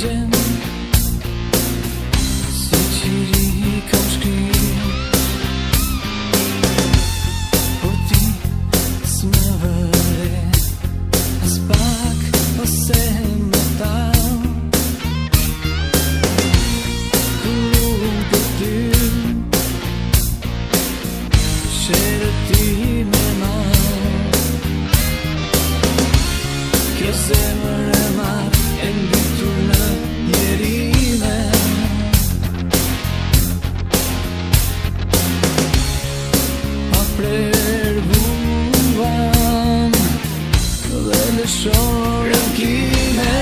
changing. ndëshorën kime.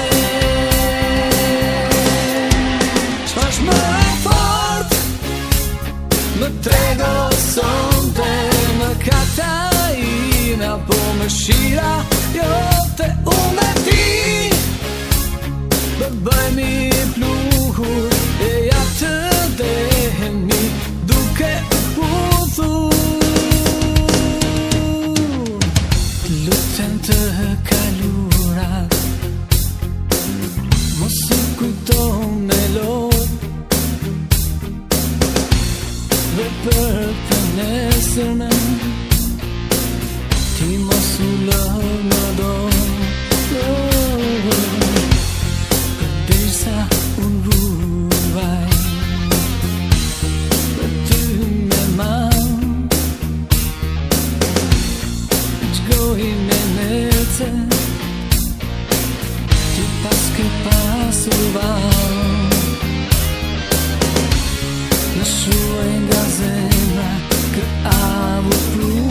Qash më fort? Më trego sonte Më kata ime Apo më shira Jo te une. cu domnelor Repărtănesene Timosul lănădor Pădirsa deci un ruvai Pătâme mal Îți deci goi nenețe. Te pască pa soldado na sua engazela que abre pelo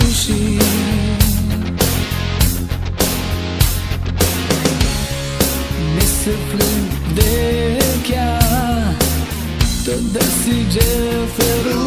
nesse fluxo de que a toda se diferença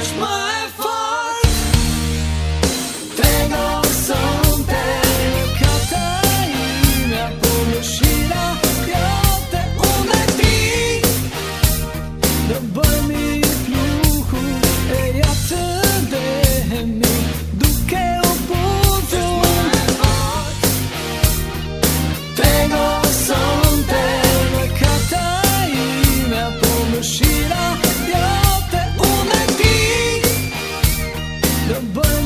much money. the bird.